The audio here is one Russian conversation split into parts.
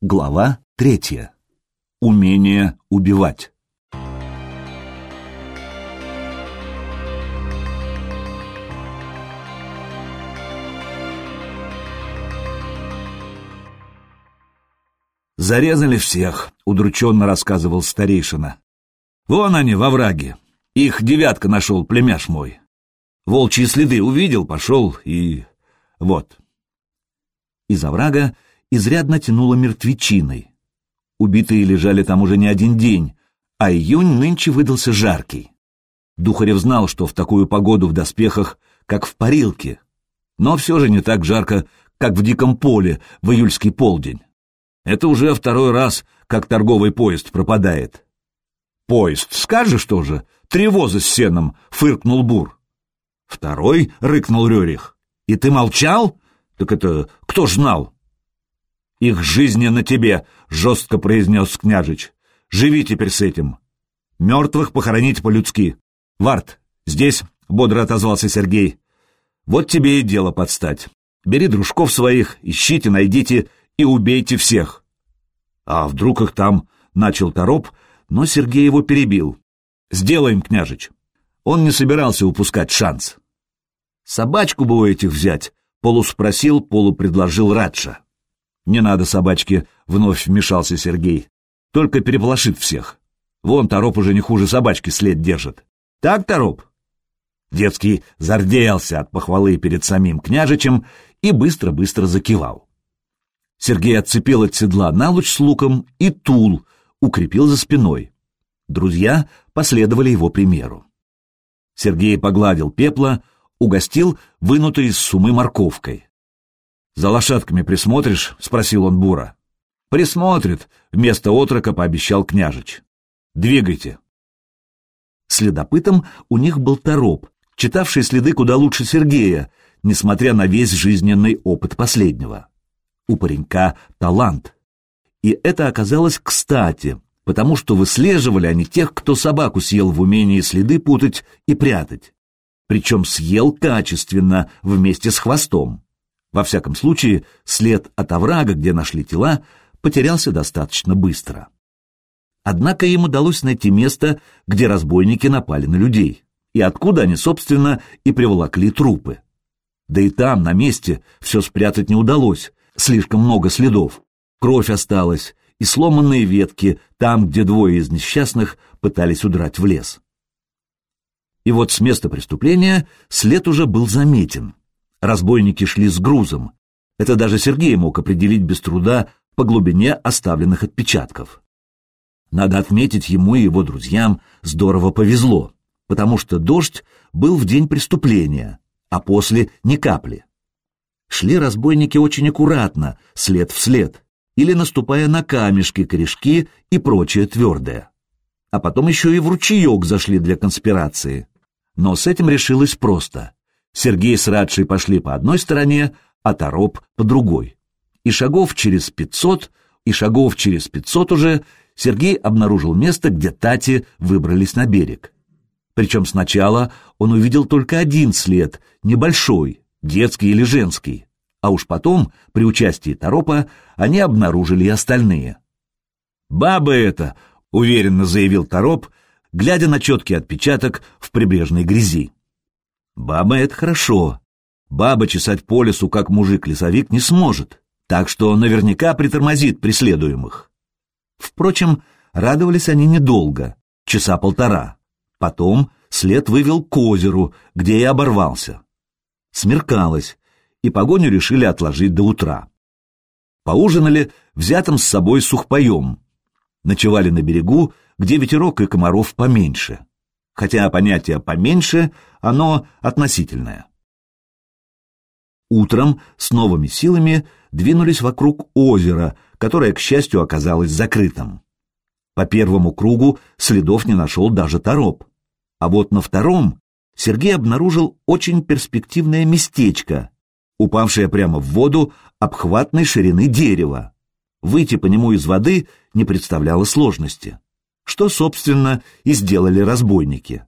Глава третья. Умение убивать. «Зарезали всех», — удрученно рассказывал старейшина. «Вон они, во враге. Их девятка нашел, племяш мой. Волчьи следы увидел, пошел и... вот». Из оврага изрядно тянуло мертвечиной. Убитые лежали там уже не один день, а июнь нынче выдался жаркий. Духарев знал, что в такую погоду в доспехах, как в парилке, но все же не так жарко, как в диком поле в июльский полдень. Это уже второй раз, как торговый поезд пропадает. «Поезд, скажешь тоже? Три воза с сеном!» — фыркнул Бур. «Второй?» — рыкнул Рерих. «И ты молчал? Так это кто ж знал?» «Их жизни на тебе», — жестко произнес княжич. «Живи теперь с этим. Мертвых похоронить по-людски. Варт, здесь», — бодро отозвался Сергей. «Вот тебе и дело подстать. Бери дружков своих, ищите, найдите и убейте всех». «А вдруг их там?» — начал Тороп, но Сергей его перебил. «Сделаем, княжич». Он не собирался упускать шанс. «Собачку бы у этих взять», — полуспросил, полупредложил Радша. «Не надо собачки», — вновь вмешался Сергей. «Только переполошит всех. Вон Тороп уже не хуже собачки след держит. Так, Тороп?» Детский зарделся от похвалы перед самим княжичем и быстро-быстро закивал. Сергей отцепил от седла налуч с луком и тул, укрепил за спиной. Друзья последовали его примеру. Сергей погладил пепла, угостил вынутой из сумы морковкой. «За лошадками присмотришь?» — спросил он Бура. «Присмотрит», — вместо отрока пообещал княжич. «Двигайте». Следопытом у них был Тороп, читавший следы куда лучше Сергея, несмотря на весь жизненный опыт последнего. У паренька талант. И это оказалось кстати, потому что выслеживали они тех, кто собаку съел в умении следы путать и прятать. Причем съел качественно, вместе с хвостом. Во всяком случае, след от оврага, где нашли тела, потерялся достаточно быстро. Однако им удалось найти место, где разбойники напали на людей, и откуда они, собственно, и приволокли трупы. Да и там, на месте, все спрятать не удалось, слишком много следов. Кровь осталась, и сломанные ветки там, где двое из несчастных пытались удрать в лес. И вот с места преступления след уже был заметен. Разбойники шли с грузом. Это даже Сергей мог определить без труда по глубине оставленных отпечатков. Надо отметить, ему и его друзьям здорово повезло, потому что дождь был в день преступления, а после ни капли. Шли разбойники очень аккуратно, след в след, или наступая на камешки, корешки и прочее твердое. А потом еще и в ручеек зашли для конспирации. Но с этим решилось просто. Сергей с Радшей пошли по одной стороне, а Тороп — по другой. И шагов через пятьсот, и шагов через пятьсот уже Сергей обнаружил место, где Тати выбрались на берег. Причем сначала он увидел только один след, небольшой, детский или женский, а уж потом, при участии Торопа, они обнаружили и остальные. «Баба это!» — уверенно заявил Тороп, глядя на четкий отпечаток в прибрежной грязи. Баба — это хорошо. Баба чесать по лесу, как мужик-лесовик, не сможет, так что наверняка притормозит преследуемых. Впрочем, радовались они недолго, часа полтора. Потом след вывел к озеру, где и оборвался. Смеркалось, и погоню решили отложить до утра. Поужинали взятым с собой сухпоем. Ночевали на берегу, где ветерок и комаров поменьше хотя понятие «поменьше» оно относительное. Утром с новыми силами двинулись вокруг озера, которое, к счастью, оказалось закрытым. По первому кругу следов не нашел даже тороп. А вот на втором Сергей обнаружил очень перспективное местечко, упавшее прямо в воду обхватной ширины дерева. Выйти по нему из воды не представляло сложности что, собственно, и сделали разбойники.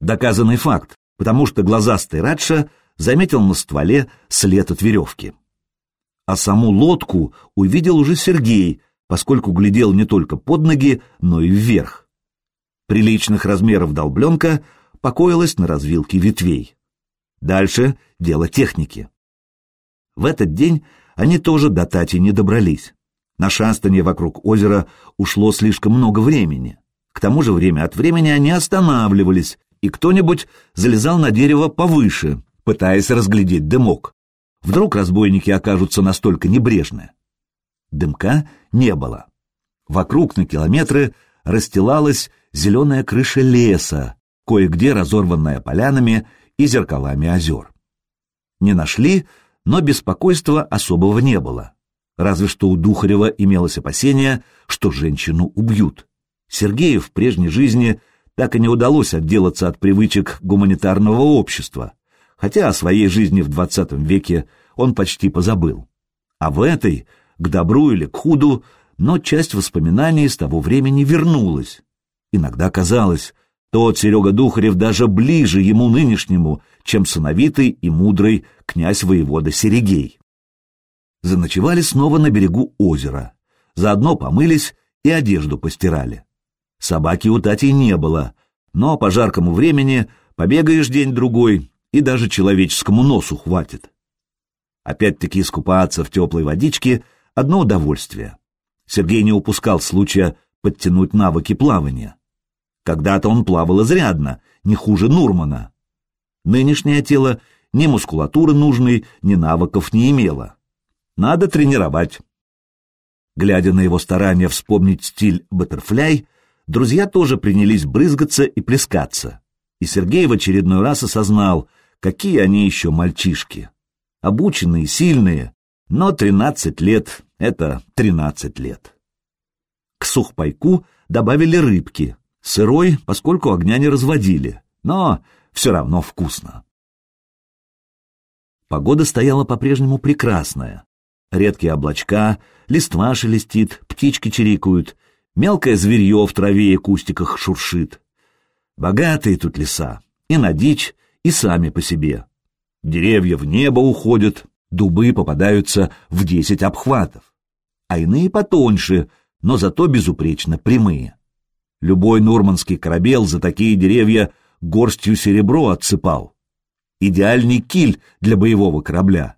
Доказанный факт, потому что глазастый Радша заметил на стволе след от веревки. а саму лодку увидел уже Сергей, поскольку глядел не только под ноги, но и вверх. Приличных размеров долбленка покоилась на развилке ветвей. Дальше дело техники. В этот день они тоже до Тати не добрались. На шастание вокруг озера ушло слишком много времени. К тому же время от времени они останавливались, и кто-нибудь залезал на дерево повыше, пытаясь разглядеть дымок. Вдруг разбойники окажутся настолько небрежны. Дымка не было. Вокруг на километры расстилалась зеленая крыша леса, кое-где разорванная полянами и зеркалами озер. Не нашли, но беспокойства особого не было. Разве что у Духарева имелось опасение, что женщину убьют. Сергею в прежней жизни так и не удалось отделаться от привычек гуманитарного общества, хотя о своей жизни в XX веке он почти позабыл. А в этой, к добру или к худу, но часть воспоминаний с того времени вернулась. Иногда казалось, тот Серега Духарев даже ближе ему нынешнему, чем сыновитый и мудрый князь-воевода Серегей. Заночевали снова на берегу озера. Заодно помылись и одежду постирали. Собаки у Тати не было, но по жаркому времени побегаешь день-другой, и даже человеческому носу хватит. Опять-таки искупаться в теплой водичке — одно удовольствие. Сергей не упускал случая подтянуть навыки плавания. Когда-то он плавал изрядно, не хуже Нурмана. Нынешнее тело ни мускулатуры нужной, ни навыков не имело. Надо тренировать. Глядя на его старания вспомнить стиль баттерфляй, друзья тоже принялись брызгаться и плескаться. И Сергей в очередной раз осознал, какие они еще мальчишки. Обученные, сильные, но тринадцать лет — это тринадцать лет. К сухпайку добавили рыбки, сырой, поскольку огня не разводили, но все равно вкусно. Погода стояла по-прежнему прекрасная. Редкие облачка, листва шелестит, птички чирикают, мелкое зверье в траве и кустиках шуршит. Богатые тут леса, и на дичь, и сами по себе. Деревья в небо уходят, дубы попадаются в десять обхватов, а иные потоньше, но зато безупречно прямые. Любой нурманский корабел за такие деревья горстью серебро отсыпал. Идеальный киль для боевого корабля.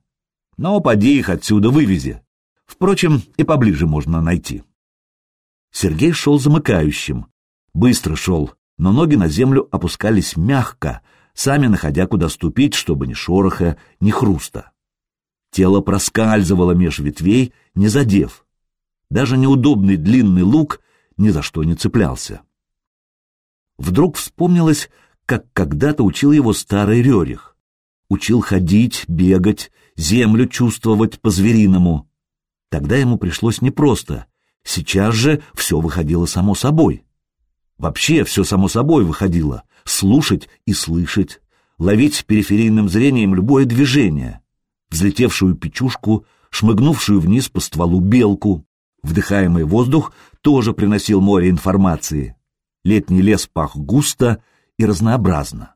Но поди их отсюда вывези. Впрочем, и поближе можно найти. Сергей шел замыкающим. Быстро шел, но ноги на землю опускались мягко, сами находя, куда ступить, чтобы ни шороха, ни хруста. Тело проскальзывало меж ветвей, не задев. Даже неудобный длинный лук ни за что не цеплялся. Вдруг вспомнилось, как когда-то учил его старый Рерих. Учил ходить, бегать, землю чувствовать по-звериному. Тогда ему пришлось непросто. Сейчас же все выходило само собой. Вообще все само собой выходило. Слушать и слышать. Ловить периферийным зрением любое движение. Взлетевшую печушку, шмыгнувшую вниз по стволу белку. Вдыхаемый воздух тоже приносил море информации. Летний лес пах густо и разнообразно.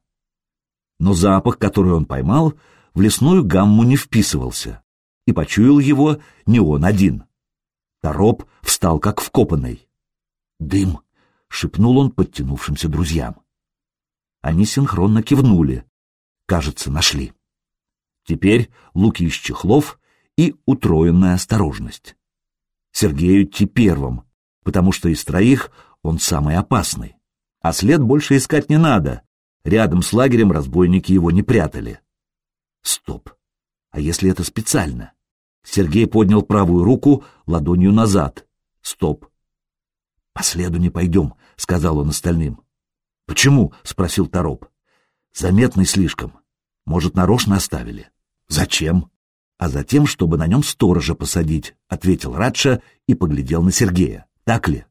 Но запах, который он поймал, в лесную гамму не вписывался, и почуял его не он один. Тороп встал как вкопанный. «Дым!» — шепнул он подтянувшимся друзьям. Они синхронно кивнули. Кажется, нашли. Теперь луки из чехлов и утроенная осторожность. Сергею идти первым, потому что из троих он самый опасный. А след больше искать не надо. Рядом с лагерем разбойники его не прятали. Стоп. А если это специально? Сергей поднял правую руку ладонью назад. Стоп. По следу не пойдем, сказал он остальным. Почему? спросил Тороп. Заметный слишком. Может, нарочно оставили? Зачем? А затем, чтобы на нем сторожа посадить, ответил Радша и поглядел на Сергея. Так ли?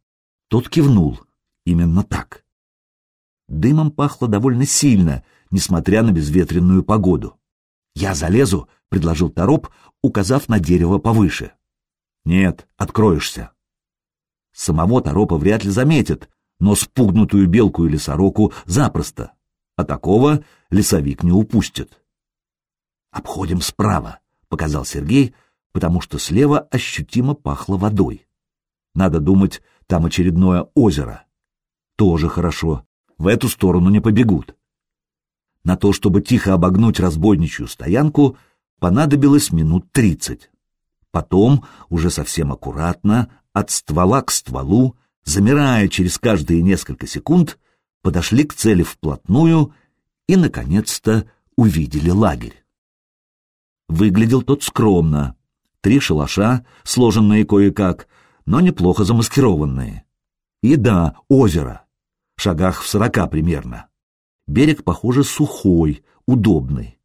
Тот кивнул. Именно так. Дымом пахло довольно сильно, несмотря на безветренную погоду. «Я залезу», — предложил Тороп, указав на дерево повыше. «Нет, откроешься». Самого Торопа вряд ли заметят, но спугнутую белку или сороку запросто, а такого лесовик не упустит. «Обходим справа», — показал Сергей, потому что слева ощутимо пахло водой. Надо думать, там очередное озеро. Тоже хорошо, в эту сторону не побегут. На то, чтобы тихо обогнуть разбойничью стоянку, понадобилось минут тридцать. Потом, уже совсем аккуратно, от ствола к стволу, замирая через каждые несколько секунд, подошли к цели вплотную и, наконец-то, увидели лагерь. Выглядел тот скромно. Три шалаша, сложенные кое-как, но неплохо замаскированные. И да, озеро. Шагах в сорока примерно. Берег, похоже, сухой, удобный.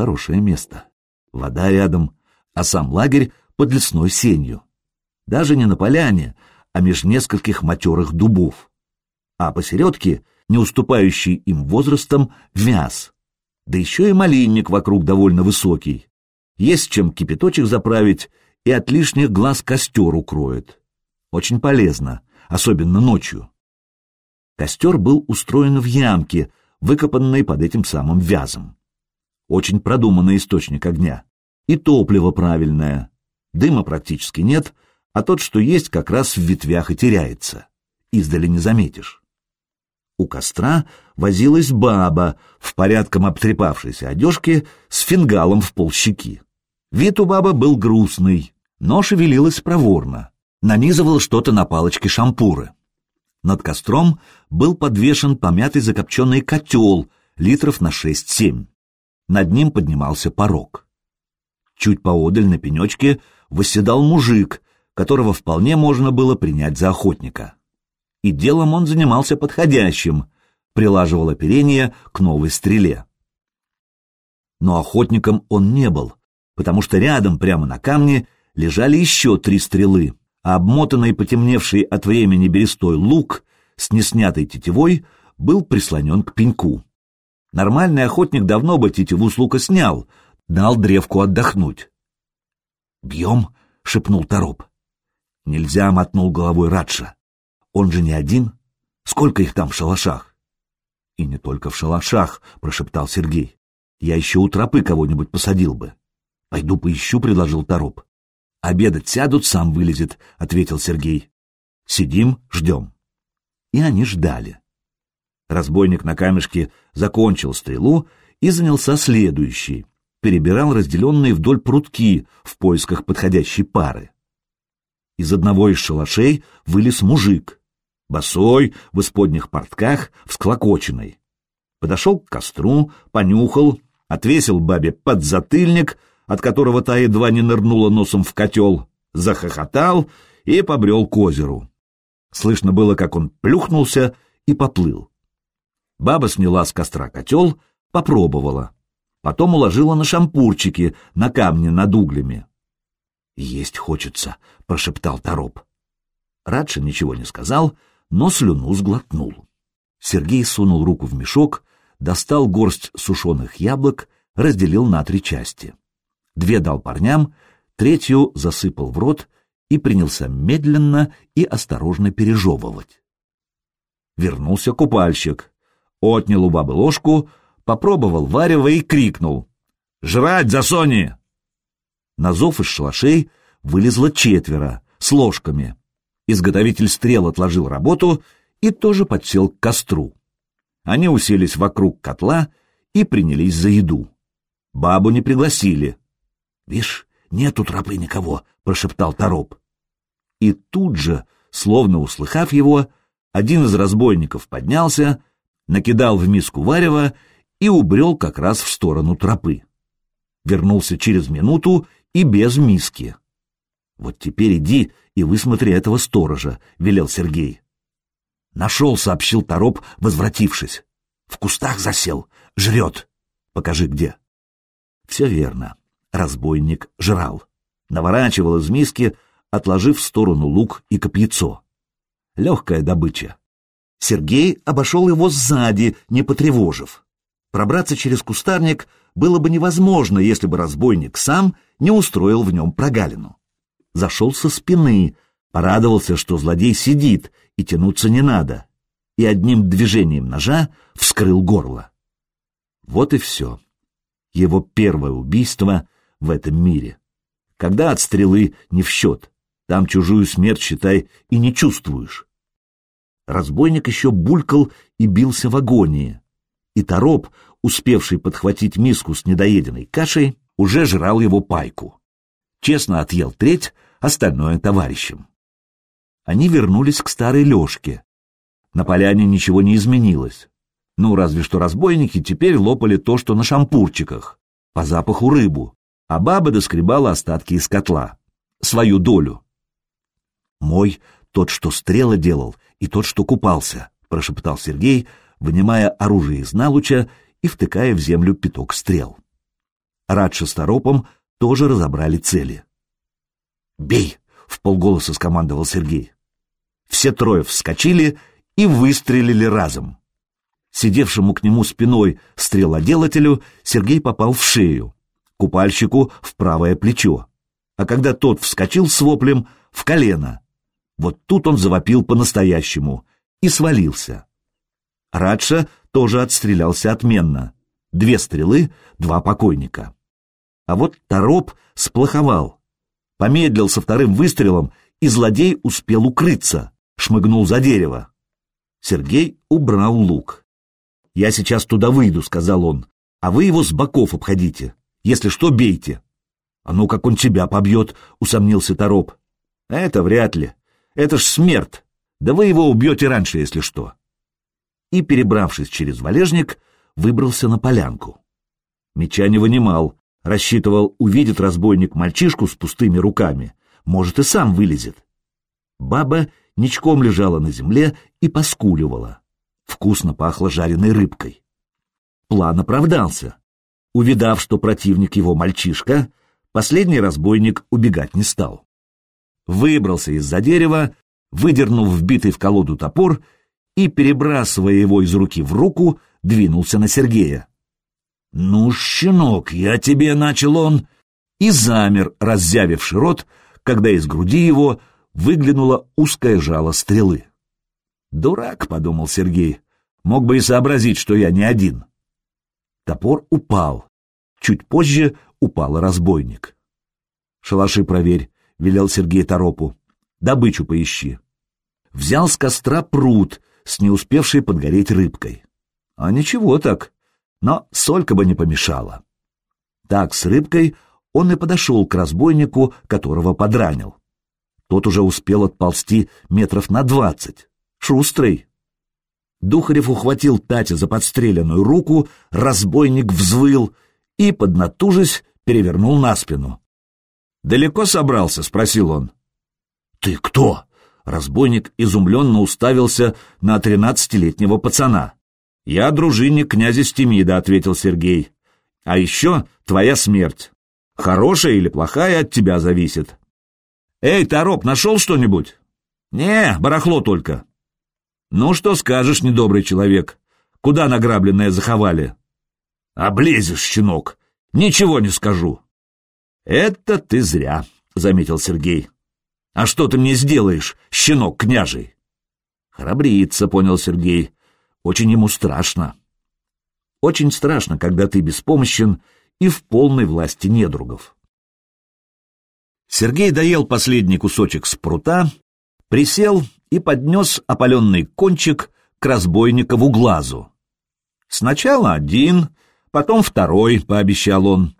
Хорошее место. Вода рядом, а сам лагерь под лесной сенью. Даже не на поляне, а меж нескольких матерых дубов. А посередке, не уступающий им возрастом, вяз. Да еще и малинник вокруг довольно высокий. Есть чем кипяточек заправить и от лишних глаз костер укроет. Очень полезно, особенно ночью. Костер был устроен в ямке, выкопанной под этим самым вязом. Очень продуманный источник огня. И топливо правильное. Дыма практически нет, а тот, что есть, как раз в ветвях и теряется. Издали не заметишь. У костра возилась баба в порядком обтрепавшейся одежке с фингалом в полщеки. Вид у бабы был грустный, но шевелилась проворно. Нанизывала что-то на палочке шампуры. Над костром был подвешен помятый закопченный котел литров на шесть-семь. Над ним поднимался порог. Чуть поодаль на пенечке восседал мужик, которого вполне можно было принять за охотника. И делом он занимался подходящим, прилаживал оперение к новой стреле. Но охотником он не был, потому что рядом, прямо на камне, лежали еще три стрелы, а обмотанный потемневший от времени берестой лук с неснятой тетивой был прислонен к пеньку. Нормальный охотник давно бы тетиву с лука снял, дал древку отдохнуть. «Бьем?» — шепнул Тороп. «Нельзя», — мотнул головой Радша. «Он же не один. Сколько их там в шалашах?» «И не только в шалашах», — прошептал Сергей. «Я еще у тропы кого-нибудь посадил бы». «Пойду поищу», — предложил Тороп. «Обедать сядут, сам вылезет», — ответил Сергей. «Сидим, ждем». И они ждали. Разбойник на камешке закончил стрелу и занялся следующей. Перебирал разделенные вдоль прутки в поисках подходящей пары. Из одного из шалашей вылез мужик. Босой, в исподних портках, всклокоченный. Подошел к костру, понюхал, отвесил бабе подзатыльник — от которого та едва не нырнула носом в котел, захохотал и побрел к озеру. Слышно было, как он плюхнулся и поплыл. Баба сняла с костра котел, попробовала. Потом уложила на шампурчики, на камни над углями. «Есть хочется», — прошептал Тороп. Радша ничего не сказал, но слюну сглотнул. Сергей сунул руку в мешок, достал горсть сушеных яблок, разделил на три части две дал парням, третью засыпал в рот и принялся медленно и осторожно пережевывать. Вернулся купальщик, отнял у бабы ложку, попробовал варево и крикнул «Жрать, за Сони!" На зов из шалашей вылезло четверо, с ложками. Изготовитель стрел отложил работу и тоже подсел к костру. Они уселись вокруг котла и принялись за еду. Бабу не пригласили, «Вишь, нету тропы никого», — прошептал Тороп. И тут же, словно услыхав его, один из разбойников поднялся, накидал в миску варева и убрел как раз в сторону тропы. Вернулся через минуту и без миски. «Вот теперь иди и высмотри этого сторожа», — велел Сергей. «Нашел», — сообщил Тороп, возвратившись. «В кустах засел. Жрет. Покажи, где». «Все верно разбойник жрал. Наворачивал из миски, отложив в сторону лук и копьецо. Легкая добыча. Сергей обошел его сзади, не потревожив. Пробраться через кустарник было бы невозможно, если бы разбойник сам не устроил в нем прогалину. Зашел со спины, порадовался, что злодей сидит, и тянуться не надо, и одним движением ножа вскрыл горло. Вот и все. Его первое убийство в этом мире. Когда от стрелы не в счет. Там чужую смерть, считай, и не чувствуешь. Разбойник еще булькал и бился в агонии. И Тороп, успевший подхватить миску с недоеденной кашей, уже жрал его пайку. Честно отъел треть, остальное товарищам. Они вернулись к старой Лешке. На поляне ничего не изменилось. Ну, разве что разбойники теперь лопали то, что на шампурчиках, по запаху рыбу, а баба доскребала остатки из котла, свою долю. Мой тот, что стрелы делал, и тот, что купался, прошептал Сергей, вынимая оружие из налуча и втыкая в землю пяток стрел. Радша с Торопом тоже разобрали цели. «Бей!» — в полголоса скомандовал Сергей. Все трое вскочили и выстрелили разом. Сидевшему к нему спиной стрелоделателю Сергей попал в шею, купальщику — в правое плечо, а когда тот вскочил с воплем — в колено. Вот тут он завопил по-настоящему и свалился. Радша тоже отстрелялся отменно. Две стрелы, два покойника. А вот Тороп сплоховал. Помедлил со вторым выстрелом, и злодей успел укрыться, шмыгнул за дерево. Сергей убрал лук. «Я сейчас туда выйду», — сказал он, — «а вы его с боков обходите. Если что, бейте». «А ну, как он тебя побьет», — усомнился Тороп. «Это вряд ли. Это ж смерть. Да вы его убьете раньше, если что. И, перебравшись через валежник, выбрался на полянку. Меча не вынимал, рассчитывал, увидит разбойник мальчишку с пустыми руками, может, и сам вылезет. Баба ничком лежала на земле и поскуливала. Вкусно пахло жареной рыбкой. План оправдался. Увидав, что противник его мальчишка, последний разбойник убегать не стал выбрался из-за дерева, выдернув вбитый в колоду топор и, перебрасывая его из руки в руку, двинулся на Сергея. «Ну, щенок, я тебе начал он!» И замер, раззявивший рот, когда из груди его выглянуло узкое жало стрелы. «Дурак», — подумал Сергей, — «мог бы и сообразить, что я не один». Топор упал. Чуть позже упал разбойник. «Шалаши проверь», велел Сергей Торопу. Добычу поищи. Взял с костра пруд с не успевшей подгореть рыбкой. А ничего так, но солька бы не помешала. Так с рыбкой он и подошел к разбойнику, которого подранил. Тот уже успел отползти метров на двадцать. Шустрый. Духарев ухватил Татя за подстреленную руку, разбойник взвыл и, поднатужись, перевернул на спину. «Далеко собрался?» — спросил он. «Ты кто?» — разбойник изумленно уставился на тринадцатилетнего пацана. «Я дружинник князя Стемида», — ответил Сергей. «А еще твоя смерть. Хорошая или плохая от тебя зависит». «Эй, Тороп, нашел что-нибудь?» «Не, барахло только». «Ну, что скажешь, недобрый человек? Куда награбленное заховали?» «Облезешь, щенок! Ничего не скажу!» «Это ты зря», — заметил Сергей. «А что ты мне сделаешь, щенок княжий?» «Храбрится», — понял Сергей. «Очень ему страшно». «Очень страшно, когда ты беспомощен и в полной власти недругов». Сергей доел последний кусочек спрута, присел и поднес опаленный кончик к разбойникову глазу. «Сначала один, потом второй», — пообещал он.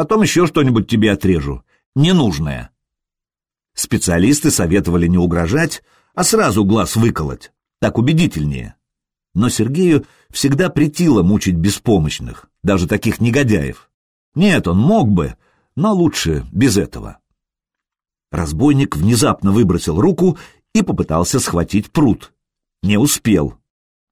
Потом еще что-нибудь тебе отрежу. Ненужное. Специалисты советовали не угрожать, а сразу глаз выколоть. Так убедительнее. Но Сергею всегда притило мучить беспомощных, даже таких негодяев. Нет, он мог бы, но лучше без этого. Разбойник внезапно выбросил руку и попытался схватить пруд. Не успел.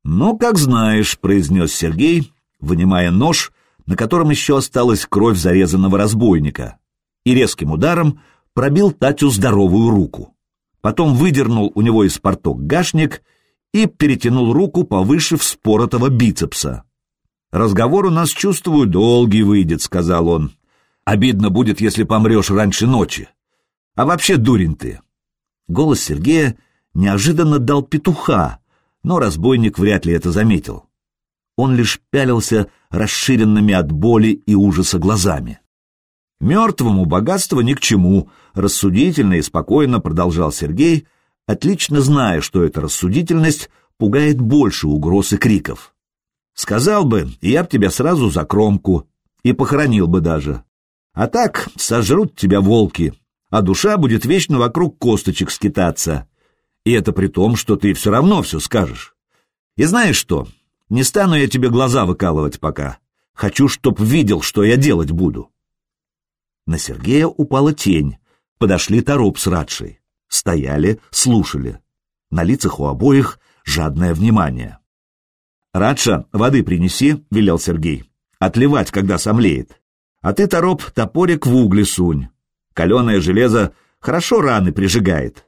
«Ну, как знаешь», — произнес Сергей, вынимая нож на котором еще осталась кровь зарезанного разбойника, и резким ударом пробил Татю здоровую руку. Потом выдернул у него из порток гашник и перетянул руку повыше вспоротого бицепса. «Разговор у нас, чувствую, долгий выйдет», — сказал он. «Обидно будет, если помрешь раньше ночи. А вообще дурень ты». Голос Сергея неожиданно дал петуха, но разбойник вряд ли это заметил. Он лишь пялился расширенными от боли и ужаса глазами. Мертвому богатство ни к чему, рассудительно и спокойно продолжал Сергей, отлично зная, что эта рассудительность пугает больше угроз и криков. Сказал бы, я б тебя сразу за кромку и похоронил бы даже. А так сожрут тебя волки, а душа будет вечно вокруг косточек скитаться. И это при том, что ты все равно все скажешь. И знаешь что, не стану я тебе глаза выкалывать пока. Хочу, чтоб видел, что я делать буду. На Сергея упала тень. Подошли Тороп с Радшей. Стояли, слушали. На лицах у обоих жадное внимание. «Радша, воды принеси», — велел Сергей. «Отливать, когда сомлеет. А ты, Тороп, топорик в угли сунь. Каленое железо хорошо раны прижигает.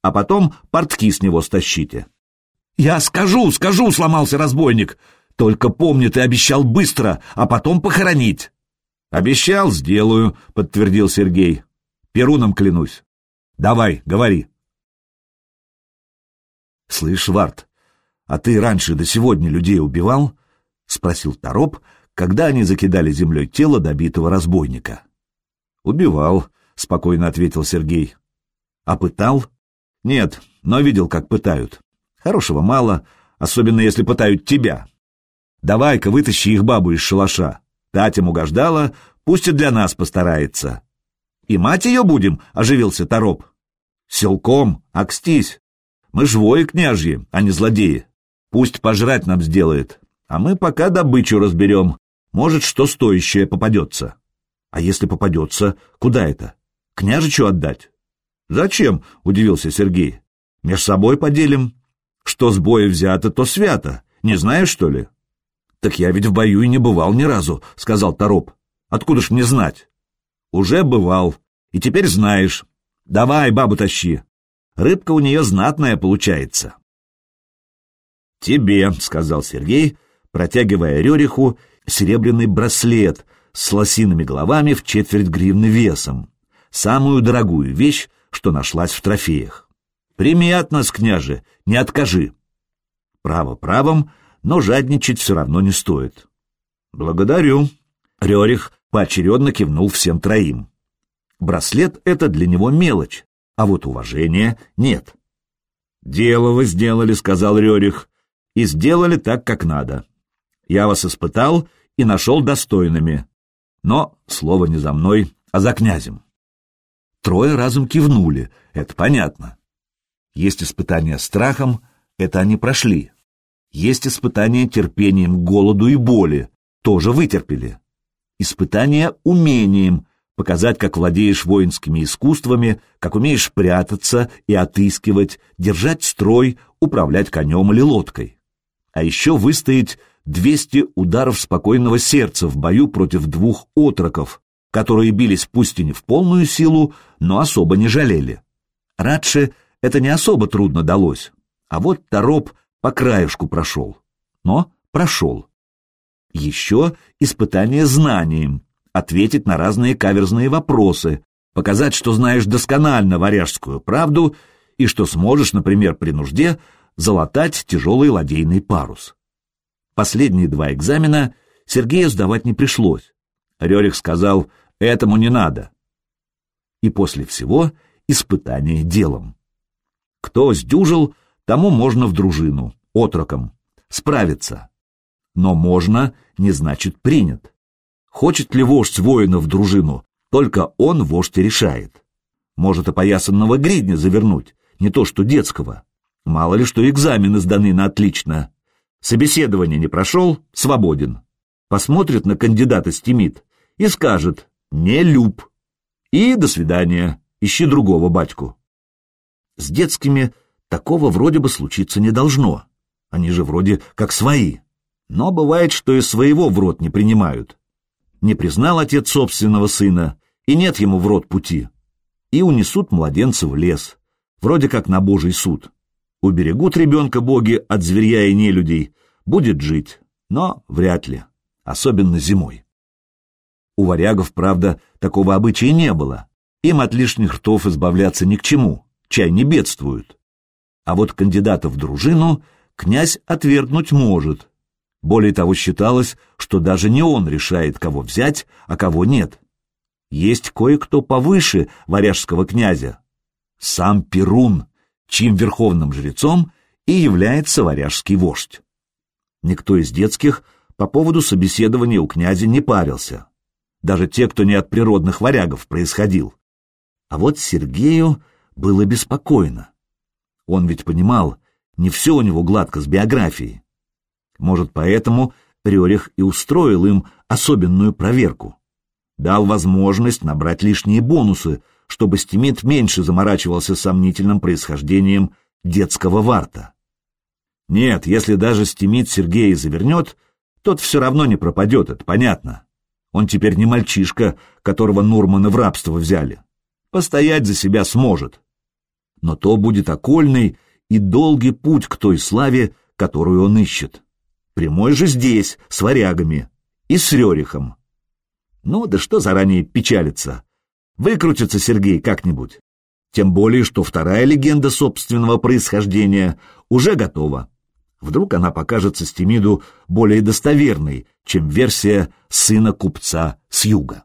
А потом портки с него стащите». «Я скажу, скажу», — сломался разбойник. «Только помни, ты обещал быстро, а потом похоронить». «Обещал, сделаю», — подтвердил Сергей. «Перуном клянусь. Давай, говори». «Слышь, Варт, а ты раньше до сегодня людей убивал?» — спросил Тороп, когда они закидали землей тело добитого разбойника. «Убивал», — спокойно ответил Сергей. «А пытал?» «Нет, но видел, как пытают. Хорошего мало, особенно если пытают тебя. Давай-ка вытащи их бабу из шалаша. Татям угождала, пусть и для нас постарается». «И мать ее будем?» — оживился Тороп. «Селком, акстись. Мы живое княжьи, а не злодеи. Пусть пожрать нам сделает, а мы пока добычу разберем. Может, что стоящее попадется. А если попадется, куда это? Княжичу отдать? Зачем? — удивился Сергей. Меж собой поделим. Что с боя взято, то свято. Не знаешь, что ли? Так я ведь в бою и не бывал ни разу, — сказал Тороп. Откуда ж мне знать? Уже бывал. И теперь знаешь. Давай, бабу тащи. Рыбка у нее знатная получается. «Тебе», — сказал Сергей, протягивая Рериху серебряный браслет с лосиными головами в четверть гривны весом, самую дорогую вещь, что нашлась в трофеях. «Прими от нас, княже, не откажи». Право правом, но жадничать все равно не стоит. «Благодарю». Рерих поочередно кивнул всем троим. Браслет — это для него мелочь, а вот уважения нет. «Дело вы сделали», — сказал Рерих, — «и сделали так, как надо. Я вас испытал и нашел достойными. Но слово не за мной, а за князем». Трое разом кивнули, это понятно. Есть испытания страхом, это они прошли. Есть испытания терпением, голоду и боли, тоже вытерпели. Испытания умением, показать, как владеешь воинскими искусствами, как умеешь прятаться и отыскивать, держать строй, управлять конем или лодкой. А еще выстоять 200 ударов спокойного сердца в бою против двух отроков, которые бились пусть и не в полную силу, но особо не жалели. Радше это не особо трудно далось, а вот Тороп по краешку прошел. Но прошел. Еще испытание знанием, ответить на разные каверзные вопросы, показать, что знаешь досконально варяжскую правду и что сможешь, например, при нужде залатать тяжелый ладейный парус. Последние два экзамена Сергею сдавать не пришлось. Рерих сказал, этому не надо. И после всего испытание делом. Кто сдюжил, тому можно в дружину, отроком, справиться. Но можно не значит принят. Хочет ли вождь воина в дружину, только он вождь решает. Может опоясанного гридня завернуть, не то что детского. Мало ли что экзамены сданы на отлично. Собеседование не прошел, свободен. Посмотрит на кандидата стимит и скажет «не люб». И до свидания, ищи другого батьку. С детскими такого вроде бы случиться не должно. Они же вроде как свои. Но бывает, что и своего в рот не принимают не признал отец собственного сына, и нет ему в рот пути. И унесут младенца в лес, вроде как на божий суд. Уберегут ребенка боги от зверя и нелюдей, будет жить, но вряд ли, особенно зимой. У варягов, правда, такого обычая не было. Им от лишних ртов избавляться ни к чему, чай не бедствуют. А вот кандидата в дружину князь отвергнуть может, более того, считалось, что даже не он решает, кого взять, а кого нет. есть кое-кто повыше варяжского князя. Сам Перун, чьим верховным жрецом и является варяжский вождь. Никто из детских по поводу собеседования у князя не парился. Даже те, кто не от природных варягов происходил. А вот Сергею было беспокойно. Он ведь понимал, не все у него гладко с биографией. Может, поэтому Рерих и устроил им особенную проверку. Дал возможность набрать лишние бонусы, чтобы Стимит меньше заморачивался сомнительным происхождением детского варта. Нет, если даже Стимит Сергея завернет, тот все равно не пропадет, это понятно. Он теперь не мальчишка, которого Нурманы в рабство взяли. Постоять за себя сможет. Но то будет окольный и долгий путь к той славе, которую он ищет. Прямой же здесь, с варягами и с Рерихом. Ну, да что заранее печалиться. Выкрутится Сергей как-нибудь. Тем более, что вторая легенда собственного происхождения уже готова. Вдруг она покажется Стемиду более достоверной, чем версия сына купца с юга.